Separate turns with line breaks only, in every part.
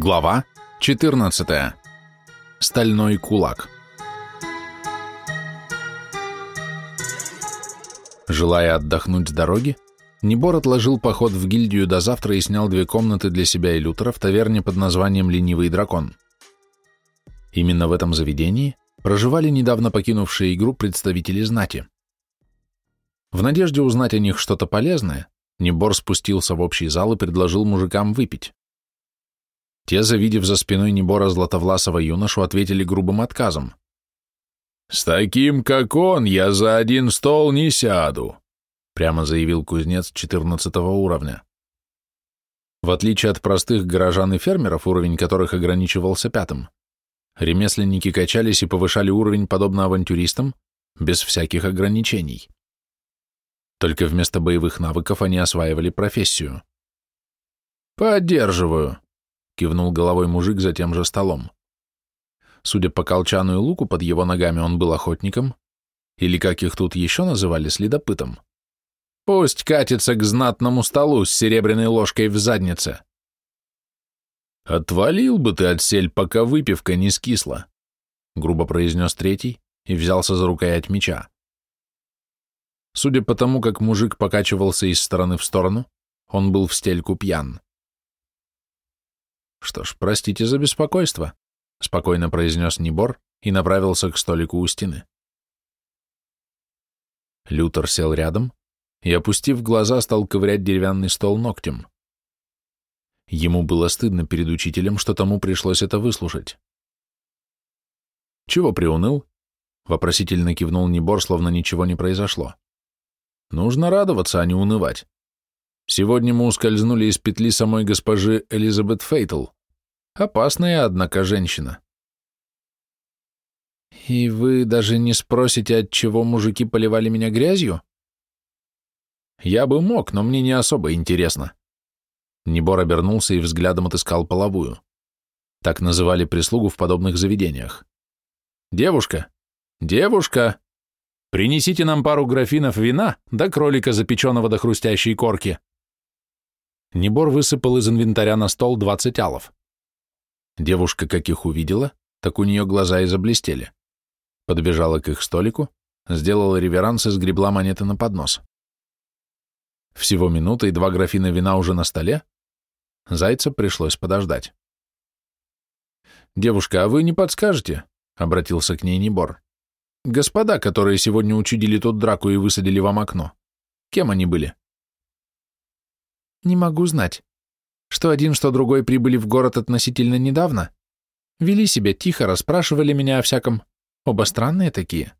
Глава 14. Стальной кулак. Желая отдохнуть с дороги, Небор отложил поход в гильдию до завтра и снял две комнаты для себя и Лютера в таверне под названием «Ленивый дракон». Именно в этом заведении проживали недавно покинувшие игру представители знати. В надежде узнать о них что-то полезное, Небор спустился в общий зал и предложил мужикам выпить. Те, завидев за спиной Небора златовласого юношу, ответили грубым отказом.
«С таким, как он, я за один стол не сяду», прямо заявил кузнец 14 уровня.
В отличие от простых горожан и фермеров, уровень которых ограничивался пятым, ремесленники качались и повышали уровень подобно авантюристам, без всяких ограничений. Только вместо боевых навыков они осваивали профессию.
«Поддерживаю»,
кивнул головой мужик за тем же столом. Судя по колчану и луку под его ногами, он был охотником, или, как их тут еще называли, следопытом.
Пусть катится к знатному столу с серебряной ложкой в заднице.
«Отвалил бы ты отсель, пока выпивка не скисла», — грубо произнес третий и взялся за рукоять меча. Судя по тому, как мужик покачивался из стороны в сторону, он был в стельку пьян. Что ж, простите за беспокойство, спокойно произнес Небор и направился к столику у стены. Лютер сел рядом и, опустив глаза, стал ковырять деревянный стол ногтем. Ему было стыдно перед учителем, что тому пришлось это выслушать. «Чего приуныл?» — вопросительно кивнул Небор, словно ничего не произошло. «Нужно радоваться, а не унывать. Сегодня мы ускользнули из петли самой госпожи Элизабет Фейтл. Опасная, однако, женщина. И вы даже не спросите, от чего мужики поливали меня грязью? Я бы мог, но мне не особо интересно. Небор обернулся и взглядом отыскал половую. Так называли прислугу в подобных заведениях. «Девушка! Девушка! Принесите нам пару графинов вина да кролика, запеченного до хрустящей корки!» Небор высыпал из инвентаря на стол 20 алов. Девушка, как их увидела, так у нее глаза и заблестели. Подбежала к их столику, сделала реверанс и сгребла монеты на поднос. Всего минута и два графина вина уже на столе. Зайца пришлось подождать. «Девушка, а вы не подскажете?» — обратился к ней Небор. «Господа, которые сегодня учудили тут драку и высадили вам окно, кем они были?»
Не могу знать. Что один, что другой прибыли в город относительно недавно. Вели себя тихо, расспрашивали меня о всяком. Оба странные такие.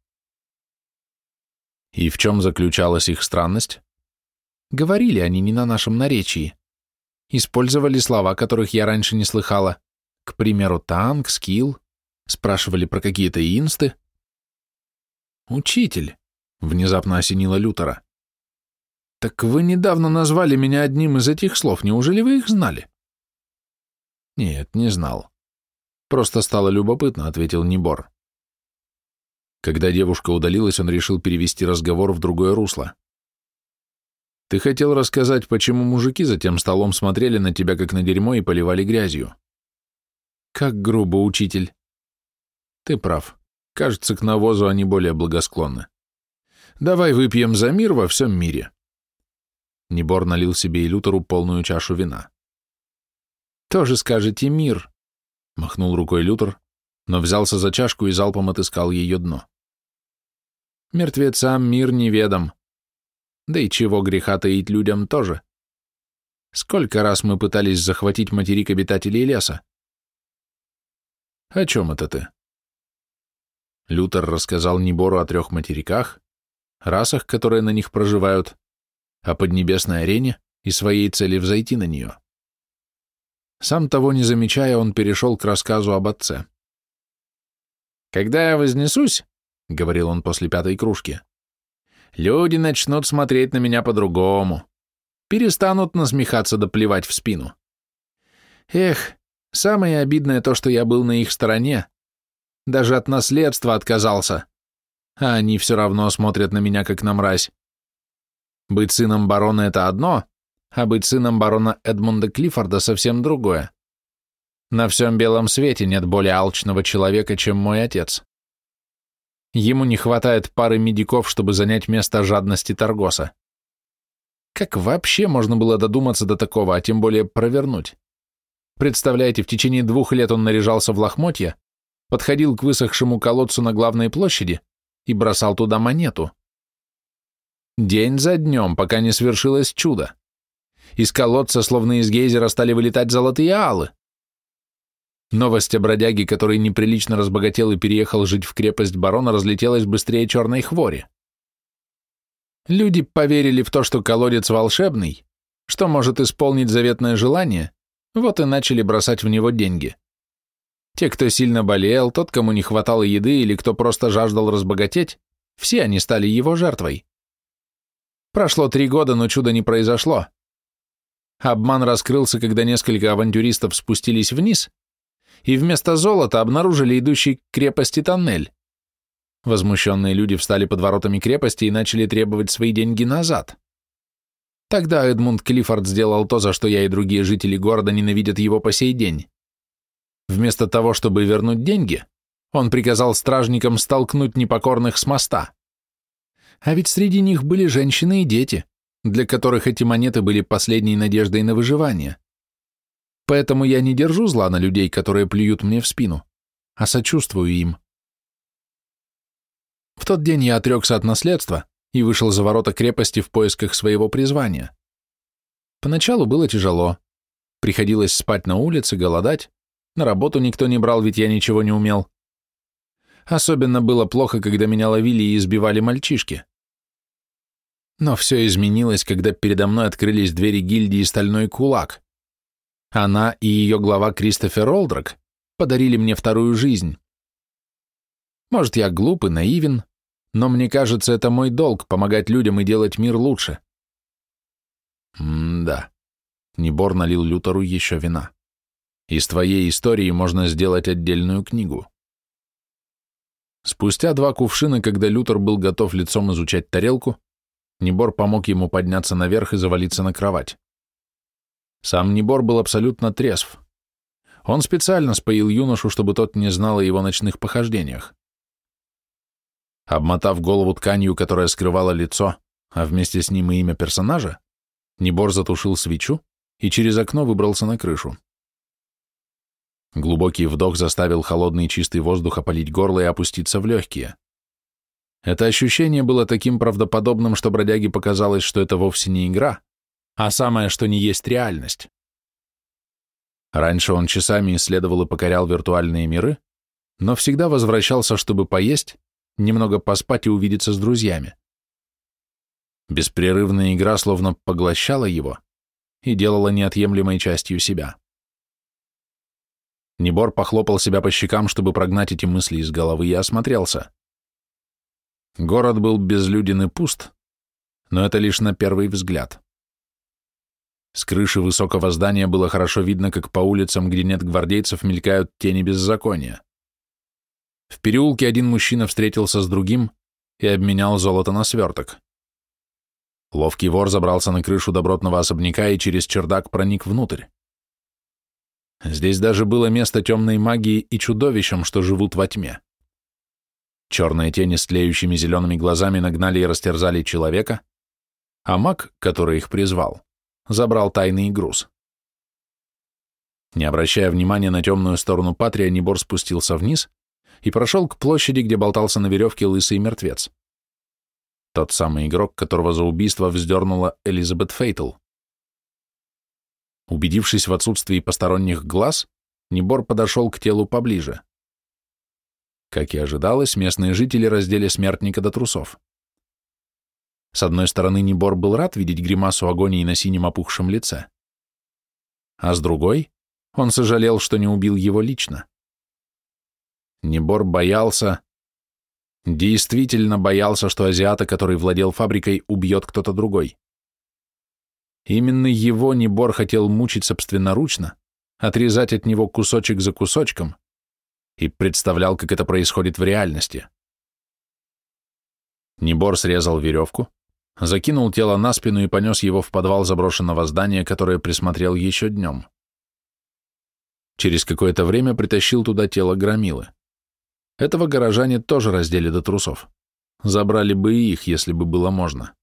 И в чем заключалась их странность?
Говорили они не на нашем наречии. Использовали слова, которых я раньше не слыхала. К примеру, танк, скилл. Спрашивали про какие-то инсты.
«Учитель», — внезапно осенило Лютера.
«Так вы недавно назвали меня одним из этих слов, неужели вы их знали?»
«Нет, не знал. Просто стало любопытно», — ответил Небор. Когда девушка удалилась, он решил перевести разговор в другое русло. «Ты хотел рассказать, почему мужики за тем столом смотрели на тебя, как на дерьмо, и поливали грязью?»
«Как грубо, учитель!»
«Ты прав. Кажется, к навозу они более благосклонны. Давай выпьем за мир во всем мире». Небор налил себе и Лютеру полную чашу вина.
«Тоже скажете мир», —
махнул рукой Лютер, но взялся за чашку и залпом отыскал ее дно. «Мертвецам мир неведом. Да и чего греха таить людям тоже. Сколько раз мы пытались захватить материк обитателей леса?» «О чем это ты?» Лютер рассказал Небору о трех материках, расах, которые на них проживают, о поднебесной арене и своей цели взойти на нее. Сам того не замечая, он перешел к рассказу об отце. «Когда я вознесусь, — говорил он после пятой кружки, — люди начнут смотреть на меня по-другому, перестанут насмехаться да плевать в спину. Эх, самое обидное то, что я был на их стороне, даже от наследства отказался, а они все равно смотрят на меня, как на мразь. Быть сыном барона — это одно, а быть сыном барона Эдмунда Клиффорда совсем другое. На всем белом свете нет более алчного человека, чем мой отец. Ему не хватает пары медиков, чтобы занять место жадности Торгоса. Как вообще можно было додуматься до такого, а тем более провернуть? Представляете, в течение двух лет он наряжался в лохмотья, подходил к высохшему колодцу на главной площади и бросал туда монету. День за днем, пока не свершилось чудо. Из колодца, словно из гейзера, стали вылетать золотые алы. Новость о бродяге, который неприлично разбогател и переехал жить в крепость барона, разлетелась быстрее черной хвори. Люди поверили в то, что колодец волшебный, что может исполнить заветное желание, вот и начали бросать в него деньги. Те, кто сильно болел, тот, кому не хватало еды или кто просто жаждал разбогатеть, все они стали его жертвой. Прошло три года, но чуда не произошло. Обман раскрылся, когда несколько авантюристов спустились вниз и вместо золота обнаружили идущий к крепости тоннель. Возмущенные люди встали под воротами крепости и начали требовать свои деньги назад. Тогда Эдмунд Клиффорд сделал то, за что я и другие жители города ненавидят его по сей день. Вместо того, чтобы вернуть деньги, он приказал стражникам столкнуть непокорных с моста. А ведь среди них были женщины и дети, для которых эти монеты были последней надеждой на выживание. Поэтому я не держу зла на людей, которые плюют мне в спину, а сочувствую им. В тот день я отрекся от наследства и вышел за ворота крепости в поисках своего призвания. Поначалу было тяжело. Приходилось спать на улице, голодать. На работу никто не брал, ведь я ничего не умел. Особенно было плохо, когда меня ловили и избивали мальчишки. Но все изменилось, когда передо мной открылись двери гильдии «Стальной кулак». Она и ее глава Кристофер Олдрак подарили мне вторую жизнь. Может, я глуп и наивен, но мне кажется, это мой долг — помогать людям и делать мир лучше. М-да. Небор налил Лютеру еще вина. Из твоей истории можно сделать отдельную книгу. Спустя два кувшина, когда Лютер был готов лицом изучать тарелку, Небор помог ему подняться наверх и завалиться на кровать. Сам Небор был абсолютно трезв. Он специально споил юношу, чтобы тот не знал о его ночных похождениях. Обмотав голову тканью, которая скрывала лицо, а вместе с ним и имя персонажа, Небор затушил свечу и через окно выбрался на крышу. Глубокий вдох заставил холодный чистый воздух опалить горло и опуститься в легкие. Это ощущение было таким правдоподобным, что бродяге показалось, что это вовсе не игра, а самое, что не есть реальность. Раньше он часами исследовал и покорял виртуальные миры, но всегда возвращался, чтобы поесть, немного поспать и увидеться с друзьями. Беспрерывная игра словно поглощала его и делала неотъемлемой частью себя. Небор похлопал себя по щекам, чтобы прогнать эти мысли из головы, и осмотрелся. Город был безлюден и пуст, но это лишь на первый взгляд. С крыши высокого здания было хорошо видно, как по улицам, где нет гвардейцев, мелькают тени беззакония. В переулке один мужчина встретился с другим и обменял золото на сверток. Ловкий вор забрался на крышу добротного особняка и через чердак проник внутрь. Здесь даже было место темной магии и чудовищам, что живут во тьме. Черные тени с тлеющими зелеными глазами нагнали и растерзали человека, а маг, который их призвал, забрал тайный груз. Не обращая внимания на темную сторону Патрия, Небор спустился вниз и прошел к площади, где болтался на веревке лысый мертвец. Тот самый игрок, которого за убийство вздернула Элизабет Фейтл. Убедившись в отсутствии посторонних глаз, Небор подошел к телу поближе. Как и ожидалось, местные жители раздели смертника до трусов. С одной стороны, Небор был рад видеть гримасу агонии на синем опухшем лице, а с другой, он сожалел, что не убил его лично. Небор боялся, действительно боялся, что азиата, который владел фабрикой, убьет кто-то другой. Именно его Небор хотел мучить собственноручно, отрезать от него кусочек за кусочком и представлял, как это происходит в реальности. Небор срезал веревку, закинул тело на спину и понес его в подвал заброшенного здания, которое присмотрел еще днем. Через какое-то время притащил туда тело громилы. Этого горожане тоже раздели до трусов. Забрали бы и их, если бы было можно.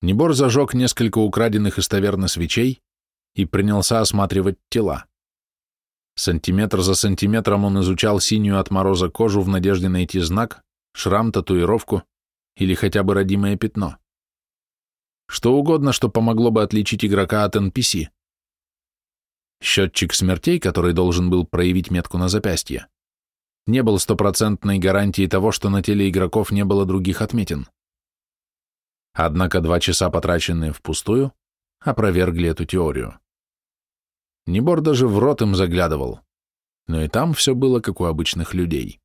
Небор зажег несколько украденных из таверны свечей и принялся осматривать тела. Сантиметр за сантиметром он изучал синюю от мороза кожу в надежде найти знак, шрам, татуировку или хотя бы родимое пятно. Что угодно, что помогло бы отличить игрока от NPC. Счетчик смертей, который должен был проявить метку на запястье, не был стопроцентной гарантией того, что на теле игроков не было других отметин. Однако два часа, потраченные впустую, опровергли эту теорию. Небор даже в рот им заглядывал, но и там все было, как у обычных людей.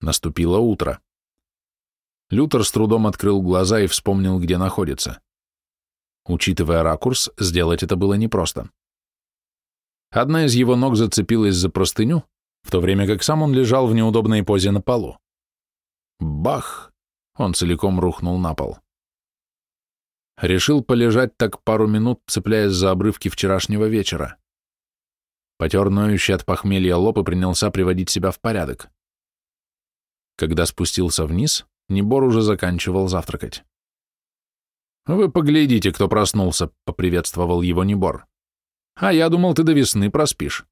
Наступило утро. Лютер с трудом открыл глаза и вспомнил, где находится. Учитывая ракурс, сделать это было непросто. Одна из его ног зацепилась за простыню, в то время как сам он лежал в неудобной позе на полу. Бах! Он целиком рухнул на пол. Решил полежать так пару минут, цепляясь за обрывки вчерашнего вечера. Потер ноющий от похмелья лоб и принялся приводить себя в порядок. Когда спустился вниз, Небор уже заканчивал завтракать. «Вы поглядите, кто проснулся», — поприветствовал его Небор. «А я думал, ты до весны проспишь».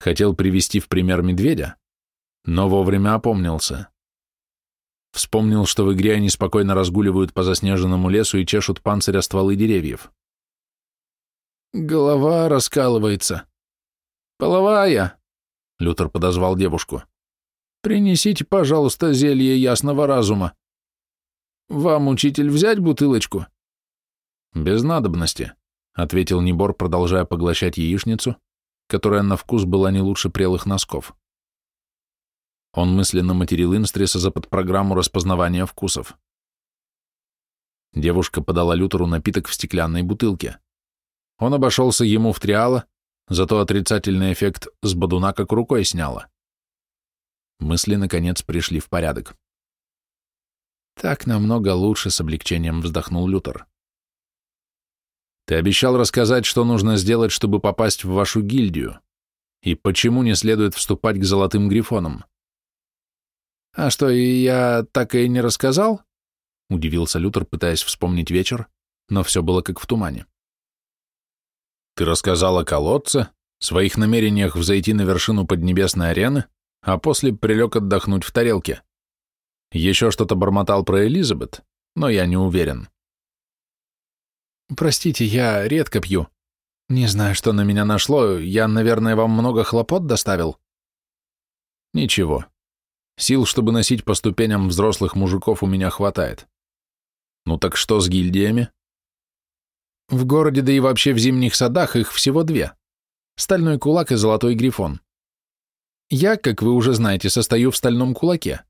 Хотел привести в пример медведя, но вовремя опомнился. Вспомнил, что в игре они спокойно разгуливают по заснеженному лесу и чешут панциря стволы деревьев. «Голова раскалывается». «Половая», — Лютер подозвал девушку. «Принесите, пожалуйста, зелье ясного разума. Вам, учитель, взять бутылочку?» «Без надобности», — ответил Небор, продолжая поглощать яичницу, которая на вкус была не лучше прелых носков. Он мысленно материл Инстриса за подпрограмму распознавания вкусов. Девушка подала Лютеру напиток в стеклянной бутылке. Он обошелся ему в триала, зато отрицательный эффект с бодуна как рукой сняло. Мысли, наконец, пришли в порядок. «Так намного лучше», — с облегчением вздохнул Лютер. «Ты обещал рассказать, что нужно сделать, чтобы попасть в вашу гильдию, и почему не следует вступать к золотым грифонам?» «А что, я так и не рассказал?» — удивился Лютер, пытаясь вспомнить вечер, но все было как в тумане. «Ты рассказал о колодце, своих намерениях взойти на вершину Поднебесной арены, а после прилег отдохнуть в тарелке. Еще что-то бормотал про Элизабет, но я не уверен». «Простите, я редко пью. Не знаю, что на меня нашло, я, наверное, вам много хлопот доставил». «Ничего, Сил, чтобы носить по ступеням взрослых мужиков, у меня хватает. Ну так что с гильдиями? В городе, да и вообще в зимних садах их всего две. Стальной кулак и золотой грифон. Я, как вы уже знаете, состою в стальном кулаке.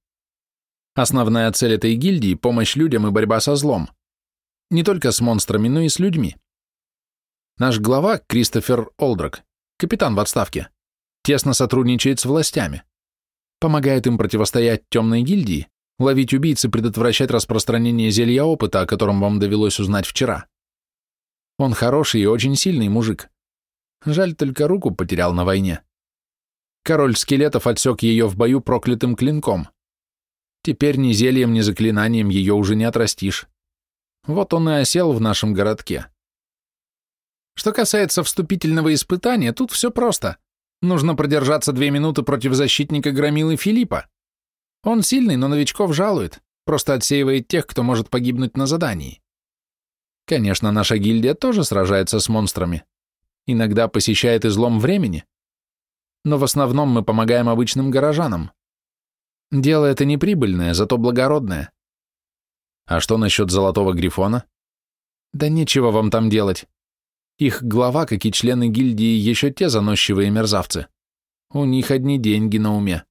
Основная цель этой гильдии – помощь людям и борьба со злом. Не только с монстрами, но и с людьми. Наш глава, Кристофер Олдрак, капитан в отставке, тесно сотрудничает с властями помогает им противостоять темной гильдии, ловить убийц и предотвращать распространение зелья опыта, о котором вам довелось узнать вчера. Он хороший и очень сильный мужик. Жаль, только руку потерял на войне. Король скелетов отсек ее в бою проклятым клинком. Теперь ни зельем, ни заклинанием ее уже не отрастишь. Вот он и осел в нашем городке. Что касается вступительного испытания, тут все просто. Нужно продержаться две минуты против защитника Громилы Филиппа. Он сильный, но новичков жалует, просто отсеивает тех, кто может погибнуть на задании. Конечно, наша гильдия тоже сражается с монстрами. Иногда посещает излом времени. Но в основном мы помогаем обычным горожанам. Дело это неприбыльное, зато благородное. А что насчет Золотого Грифона? Да нечего вам там делать. Их глава, как и члены гильдии, еще те заносчивые мерзавцы. У них одни деньги на уме.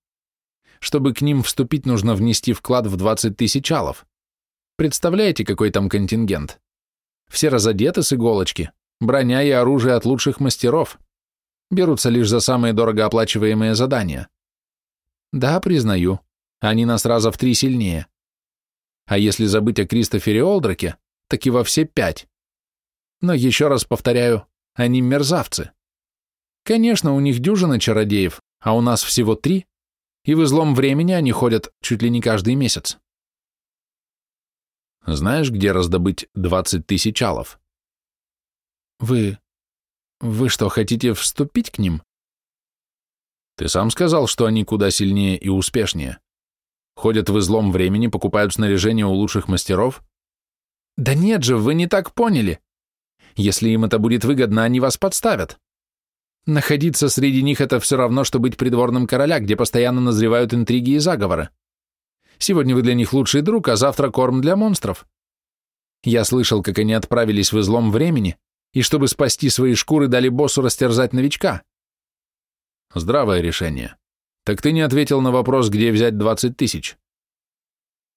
Чтобы к ним вступить, нужно внести вклад в 20 тысяч алов. Представляете, какой там контингент? Все разодеты с иголочки, броня и оружие от лучших мастеров. Берутся лишь за самые дорого оплачиваемые задания. Да, признаю, они нас раза в три сильнее. А если забыть о Кристофере Олдраке, так и во все пять.
Но еще раз повторяю, они мерзавцы. Конечно, у них дюжина чародеев, а у нас всего три, и в излом времени они ходят чуть ли не каждый месяц.
Знаешь, где раздобыть двадцать тысяч алов?
Вы... вы что, хотите вступить к ним?
Ты сам сказал, что они куда сильнее и успешнее. Ходят в излом времени, покупают снаряжение у лучших мастеров.
Да нет же, вы не так поняли. Если им это будет выгодно, они вас подставят. Находиться среди них — это все равно, что быть придворным короля, где постоянно назревают интриги и заговоры. Сегодня вы для них лучший друг, а завтра корм для монстров. Я слышал, как они отправились в излом времени, и чтобы спасти свои шкуры, дали боссу растерзать новичка.
Здравое решение. Так ты не ответил на вопрос, где взять 20 тысяч.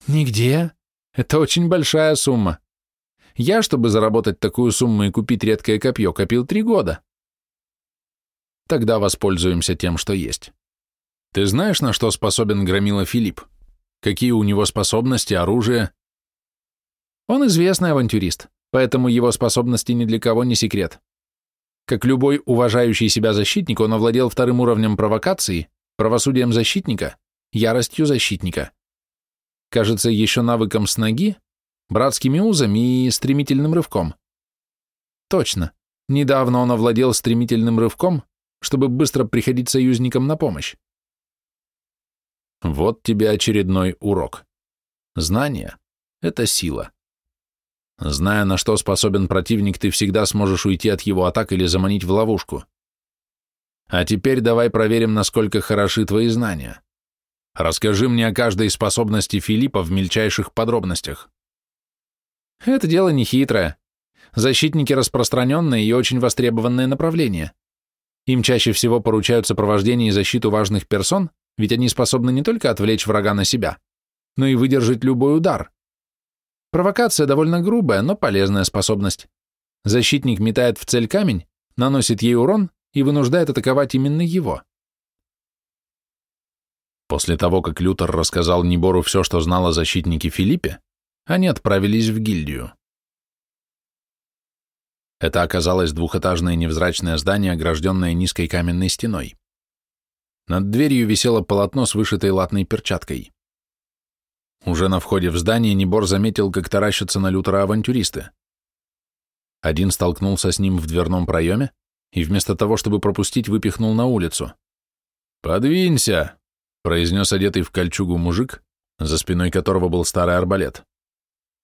Нигде. Это очень большая сумма. Я, чтобы заработать такую сумму и купить редкое копье, копил три года.
Тогда воспользуемся тем, что есть. Ты знаешь, на что способен Громила Филипп? Какие у него способности, оружие?
Он известный авантюрист, поэтому его способности ни для кого не секрет. Как любой уважающий себя защитник, он овладел вторым уровнем провокации, правосудием защитника, яростью защитника. Кажется, еще навыком с ноги, братскими узами и стремительным рывком. Точно. Недавно он овладел стремительным рывком, чтобы быстро приходить союзникам на помощь.
Вот тебе очередной урок. Знание — это сила. Зная, на что способен противник, ты всегда сможешь уйти от его атак или заманить в ловушку. А теперь давай проверим, насколько хороши твои знания. Расскажи мне о каждой способности Филиппа в мельчайших подробностях.
Это дело не хитрое. Защитники распространенное и очень востребованное направление. Им чаще всего поручают сопровождение и защиту важных персон, ведь они способны не только отвлечь врага на себя, но и выдержать любой удар. Провокация довольно грубая, но полезная способность. Защитник метает в цель камень, наносит ей урон и вынуждает атаковать именно его.
После того, как Лютер рассказал Небору все, что знал о защитнике Филиппе, они отправились в гильдию. Это оказалось двухэтажное невзрачное здание, огражденное низкой каменной стеной. Над дверью висело полотно с вышитой латной перчаткой. Уже на входе в здание Небор заметил, как таращатся на Лютера авантюристы. Один столкнулся с ним в дверном проеме и вместо того, чтобы пропустить, выпихнул на улицу. «Подвинься!» — произнес одетый в кольчугу мужик, за спиной которого был старый арбалет.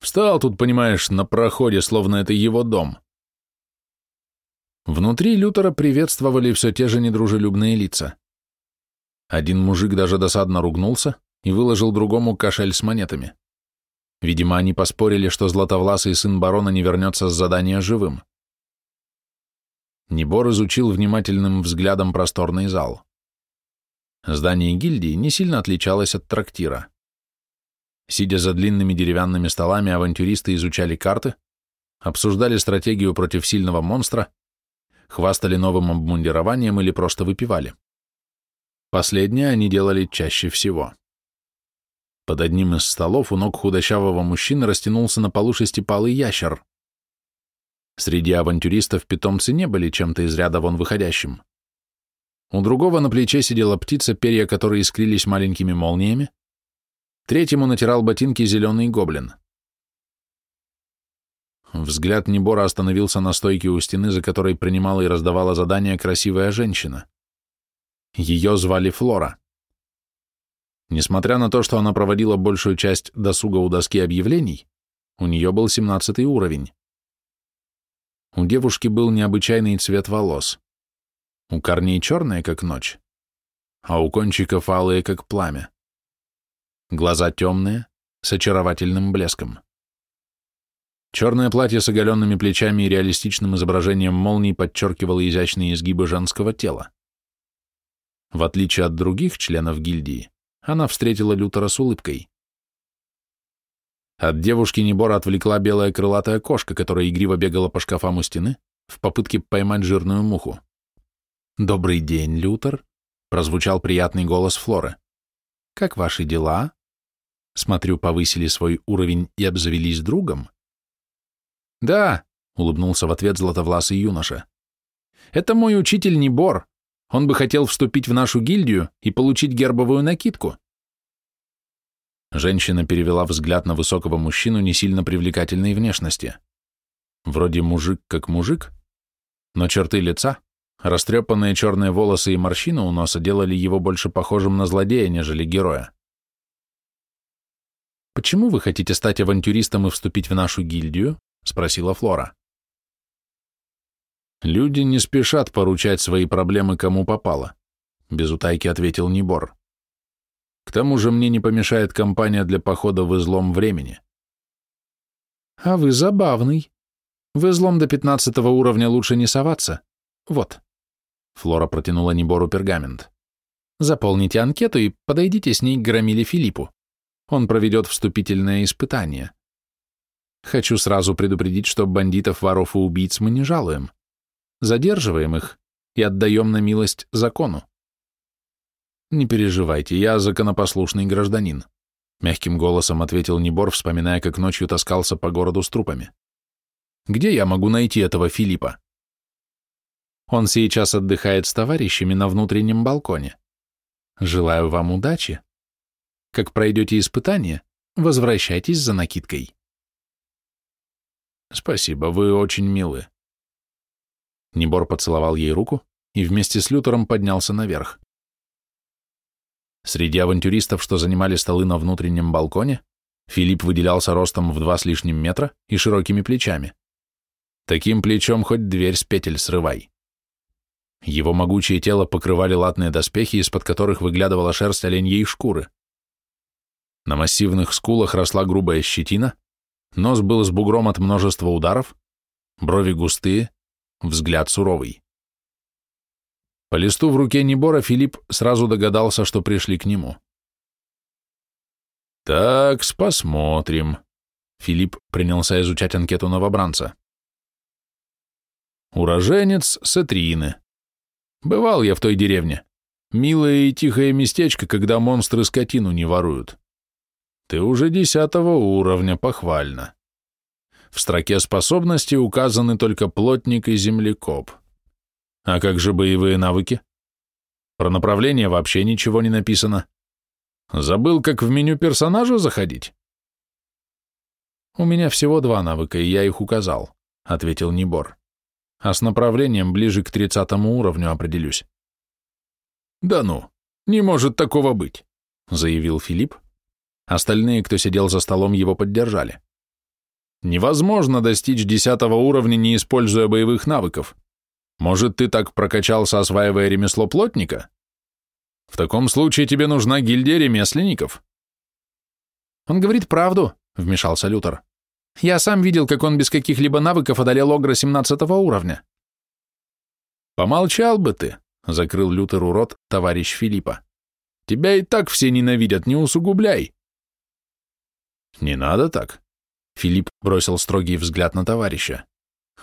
«Встал тут, понимаешь, на проходе, словно это его дом». Внутри Лютера приветствовали все те же недружелюбные лица. Один мужик даже досадно ругнулся и выложил другому кошель с монетами. Видимо, они поспорили, что златовласый сын барона не вернется с задания живым. Небор изучил внимательным взглядом просторный зал. Здание гильдии не сильно отличалось от трактира. Сидя за длинными деревянными столами, авантюристы изучали карты, обсуждали стратегию против сильного монстра хвастали новым обмундированием или просто выпивали. Последнее они делали чаще всего. Под одним из столов у ног худощавого мужчины растянулся на полу шестипалый ящер. Среди авантюристов питомцы не были чем-то из ряда вон выходящим. У другого на плече сидела птица, перья которой искрились маленькими молниями, третьему натирал ботинки зеленый гоблин. Взгляд Небора остановился на стойке у стены, за которой принимала и раздавала задания красивая женщина. Ее звали Флора. Несмотря на то, что она проводила большую часть досуга у доски объявлений, у нее был семнадцатый уровень. У девушки был необычайный цвет волос. У корней черные, как ночь, а у кончиков алые, как пламя. Глаза темные, с очаровательным блеском. Черное платье с оголенными плечами и реалистичным изображением молний подчеркивало изящные изгибы женского тела. В отличие от других членов гильдии, она встретила Лютера с улыбкой. От девушки Небора отвлекла белая крылатая кошка, которая игриво бегала по шкафам у стены в попытке поймать жирную муху. «Добрый день, Лютер», — прозвучал приятный голос Флоры. «Как ваши дела? Смотрю, повысили свой уровень и обзавелись другом?»
«Да», — улыбнулся в ответ златовласый юноша. Это мой учитель Небор. Он бы хотел вступить в нашу гильдию и получить гербовую накидку. Женщина перевела взгляд на высокого мужчину не сильно привлекательной внешности. Вроде мужик как мужик, но черты лица, растрепанные черные волосы и морщины у носа делали его больше похожим на злодея, нежели героя. «Почему вы хотите стать авантюристом и вступить в нашу гильдию?» — спросила Флора.
«Люди не спешат поручать свои проблемы кому попало», — без утайки ответил Небор. К тому же мне не помешает компания для похода в излом времени.
А вы забавный. В излом до пятнадцатого уровня лучше не соваться. Вот. Флора протянула Небору пергамент. Заполните анкету и подойдите с ней к Громиле Филиппу. Он проведет вступительное испытание. Хочу сразу предупредить, что бандитов, воров и убийц мы не жалуем. Задерживаем их и отдаем на милость закону.
«Не переживайте, я законопослушный гражданин», — мягким голосом ответил Небор, вспоминая, как ночью таскался по городу с трупами. «Где я могу найти этого Филиппа?»
«Он сейчас отдыхает с товарищами на внутреннем балконе. Желаю вам удачи. Как пройдете испытание, возвращайтесь за накидкой».
«Спасибо, вы очень милы».
Небор поцеловал ей руку и вместе с Лютером поднялся наверх. Среди авантюристов, что занимали столы на внутреннем балконе, Филипп выделялся ростом в два с лишним метра и широкими плечами. Таким плечом хоть дверь с петель срывай. Его могучее тело покрывали латные доспехи, из-под которых выглядывала шерсть оленьей шкуры. На массивных скулах росла грубая щетина, нос был с бугром от множества ударов, брови густые, взгляд суровый. По листу в руке Небора Филипп сразу догадался, что пришли к нему.
Так, посмотрим. Филипп принялся изучать анкету новобранца. Уроженец Сатрины. Бывал я в той деревне. Милое и тихое местечко, когда монстры скотину не воруют. Ты уже десятого уровня, похвально. В строке способностей указаны только плотник и землекоп. А как же боевые навыки? Про направление вообще ничего не написано. Забыл, как в меню персонажа заходить?
У меня всего два навыка, и я их указал, ответил Небор. А с направлением ближе к тридцатому уровню определюсь.
Да ну, не может такого быть, заявил Филипп.
Остальные, кто сидел за столом, его поддержали.
Невозможно достичь десятого уровня, не используя боевых навыков. Может, ты так прокачался, осваивая ремесло плотника? В таком случае тебе нужна гильдия ремесленников.
Он говорит правду, вмешался Лютер. Я сам видел, как он без каких-либо навыков одолел Огра 17 уровня.
Помолчал бы ты, закрыл Лютеру рот товарищ Филиппа. Тебя и так все ненавидят, не усугубляй. Не надо так. Филипп бросил строгий взгляд на товарища.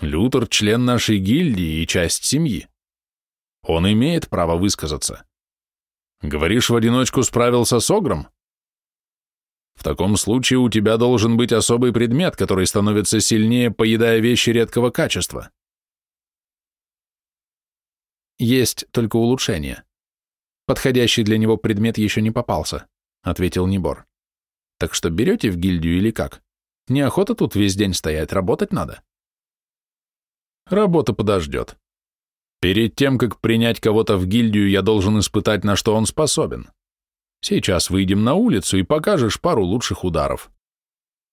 Лютер — член нашей гильдии и часть семьи. Он имеет право высказаться. Говоришь, в одиночку справился с Огром? В таком случае у тебя должен быть особый предмет, который становится сильнее, поедая вещи редкого качества.
Есть только улучшение. Подходящий для него предмет еще не попался, ответил Небор. Так что берете в гильдию или как? Неохота тут весь день стоять, работать надо.
Работа подождет. Перед тем, как принять кого-то в гильдию, я должен испытать, на что он способен. Сейчас выйдем на улицу и покажешь пару лучших ударов.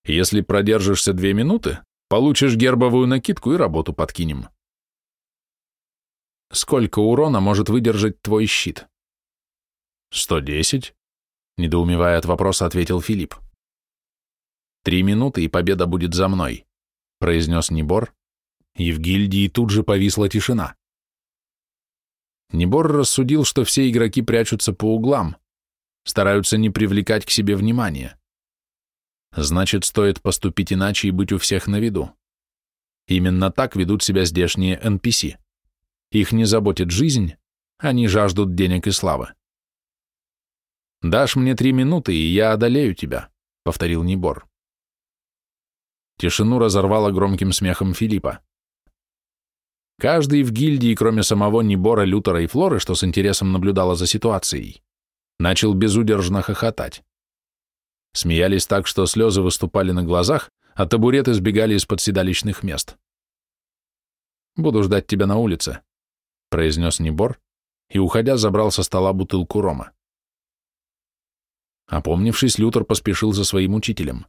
Если продержишься две минуты, получишь гербовую накидку и работу подкинем.
Сколько урона может выдержать твой щит?
Сто десять. Недоумевая от вопроса, ответил Филипп.
Три минуты, и победа будет за мной, произнес Небор, и в гильдии тут же повисла тишина. Небор рассудил, что все игроки прячутся по углам, стараются не привлекать к себе внимания. Значит, стоит поступить иначе и быть у всех на виду. Именно так ведут себя здешние NPC. Их не заботит жизнь, они жаждут денег и славы. «Дашь мне три минуты, и я одолею тебя», — повторил Небор. Тишину разорвало громким смехом Филиппа.
Каждый в гильдии, кроме самого Небора, Лютера и Флоры, что с интересом наблюдала за ситуацией, начал безудержно хохотать. Смеялись так, что слезы выступали на глазах, а табуреты сбегали из-под седалищных мест. «Буду ждать тебя на улице», — произнес Небор, и, уходя, забрал со стола бутылку рома. Опомнившись, Лютер поспешил за своим учителем.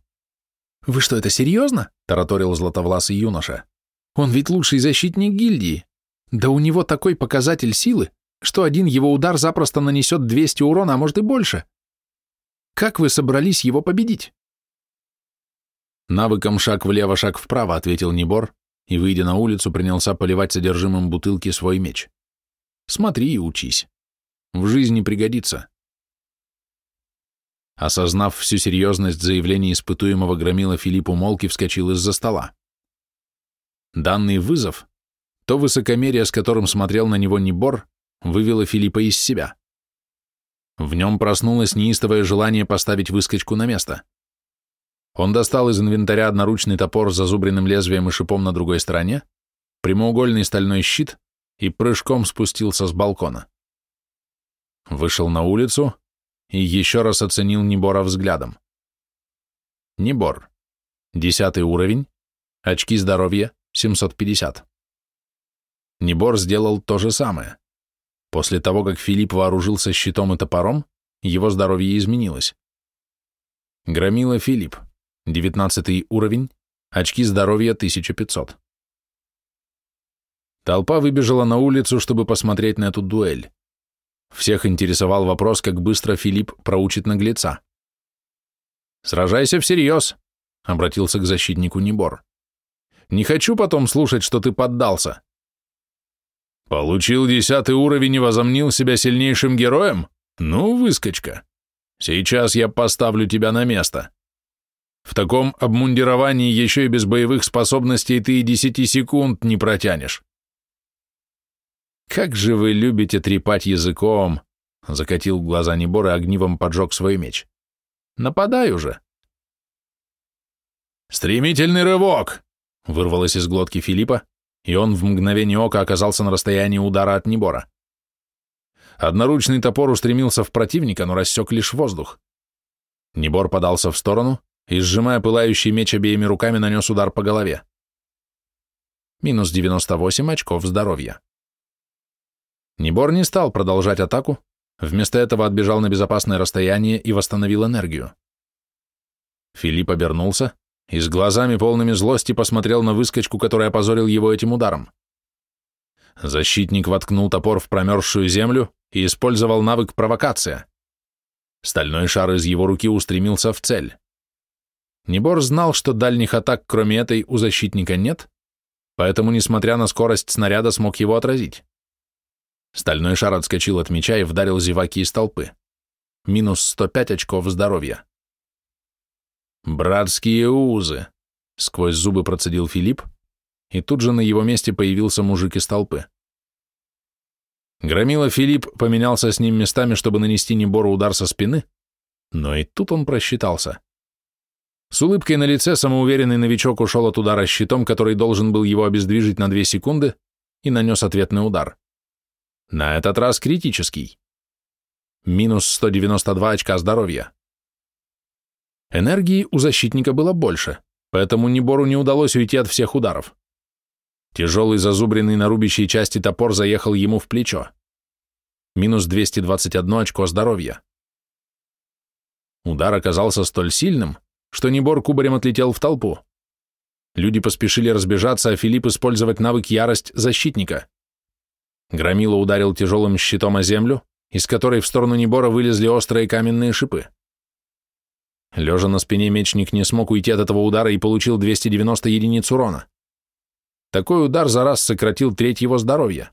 «Вы что, это серьезно?» — тараторил златовласый юноша. «Он ведь лучший защитник гильдии. Да у него такой показатель силы, что один его удар запросто нанесет 200 урона, а может и больше. Как вы собрались его победить?»
«Навыком шаг влево, шаг вправо», — ответил Небор, и, выйдя на улицу, принялся поливать содержимым бутылки свой меч. «Смотри и учись. В жизни пригодится». Осознав всю серьезность заявления испытуемого громила, Филипп умолк и вскочил из-за стола. Данный вызов, то высокомерие, с которым смотрел на него Небор, вывело Филиппа из себя. В нем проснулось неистовое желание поставить выскочку на место. Он достал из инвентаря одноручный топор с зазубренным лезвием и шипом на другой стороне, прямоугольный стальной щит и прыжком спустился с балкона. Вышел на улицу и еще раз оценил Небора взглядом. Небор. Десятый уровень. Очки здоровья 750. Небор сделал то же самое. После того, как Филипп вооружился щитом и топором, его здоровье изменилось. Громила Филипп. Девятнадцатый уровень, очки здоровья 1500. Толпа выбежала на улицу, чтобы посмотреть на эту дуэль. Всех интересовал вопрос, как быстро Филипп проучит наглеца. «Сражайся всерьез», — обратился к защитнику Небор. «Не хочу потом слушать, что ты поддался». «Получил десятый уровень и возомнил себя сильнейшим героем? Ну, выскочка. Сейчас я поставлю тебя на место». В таком обмундировании еще и без боевых способностей ты и десяти секунд не протянешь. «Как же вы любите трепать языком!» — закатил глаза Небор и огнивом поджег свой меч. «Нападай уже!» «Стремительный рывок!» — вырвалось из глотки Филиппа, и он в мгновение ока оказался на расстоянии удара от Небора. Одноручный топор устремился в противника, но рассек лишь воздух. Небор подался в сторону, и, сжимая пылающий меч обеими руками, нанес удар по голове. Минус 98 очков здоровья. Небор не стал продолжать атаку, вместо этого отбежал на безопасное расстояние и восстановил энергию. Филипп обернулся и с глазами полными злости посмотрел на выскочку, который опозорил его этим ударом. Защитник воткнул топор в промерзшую землю и использовал навык провокация. Стальной шар из его руки устремился в цель. Небор знал, что дальних атак, кроме этой, у защитника нет, поэтому, несмотря на скорость снаряда, смог его отразить. Стальной шар отскочил от меча и вдарил зеваки из толпы. Минус 105 очков здоровья. «Братские узы!» — сквозь зубы процедил Филипп, и тут же на его месте появился мужик из толпы. Громила Филипп поменялся с ним местами, чтобы нанести Небору удар со спины, но и тут он просчитался. С улыбкой на лице самоуверенный новичок ушел от удара щитом, который должен был его обездвижить на две секунды, и нанес ответный удар. На этот раз критический. Минус 192 очка здоровья. Энергии у защитника было больше, поэтому Небору не удалось уйти от всех ударов. Тяжелый зазубренный на рубящей части топор заехал ему в плечо. Минус 221 очко здоровья. Удар оказался столь сильным, что Небор кубарем отлетел в толпу. Люди поспешили разбежаться, а Филипп использовать навык ярость защитника. Громила ударил тяжелым щитом о землю, из которой в сторону Небора вылезли острые каменные шипы. Лежа на спине, мечник не смог уйти от этого удара и получил 290 единиц урона. Такой удар за раз сократил треть его здоровья.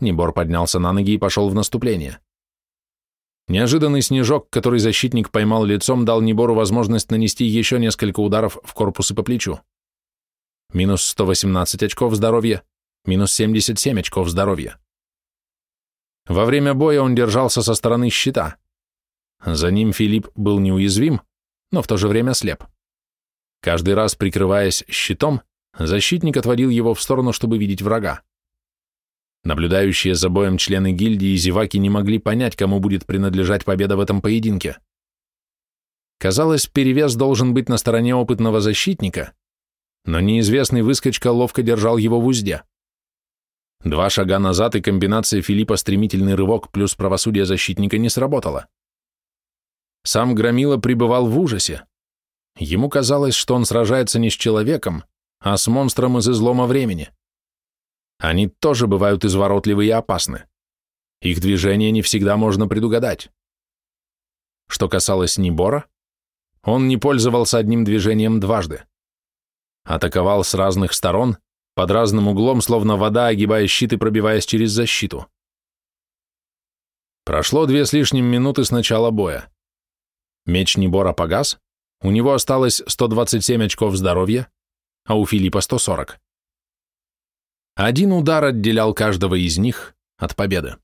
Небор поднялся на ноги и пошел в наступление. Неожиданный снежок, который защитник поймал лицом, дал Небору возможность нанести еще несколько ударов в корпус и по плечу. Минус 118 очков здоровья, минус 77 очков здоровья. Во время боя он держался со стороны щита. За ним Филипп был неуязвим, но в то же время слеп. Каждый раз, прикрываясь щитом,
Защитник отводил его в сторону, чтобы видеть врага. Наблюдающие за боем члены гильдии и зеваки не могли понять, кому будет принадлежать победа в этом поединке. Казалось, перевес должен быть на стороне опытного защитника, но неизвестный выскочка ловко держал его в узде. Два шага назад и комбинация Филиппа стремительный рывок плюс правосудие защитника не сработала. Сам Громила пребывал в ужасе. Ему казалось, что он сражается не с человеком, а с монстром из излома времени. Они тоже бывают изворотливы и опасны. Их движения не всегда можно предугадать. Что касалось Небора, он не пользовался одним движением дважды. Атаковал с разных сторон, под разным углом, словно вода, огибая щит и пробиваясь через защиту. Прошло две с лишним минуты с начала боя. Меч Небора погас, у него осталось 127 очков здоровья, а у Филиппа 140. Один удар отделял каждого из них от победы.